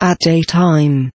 At daytime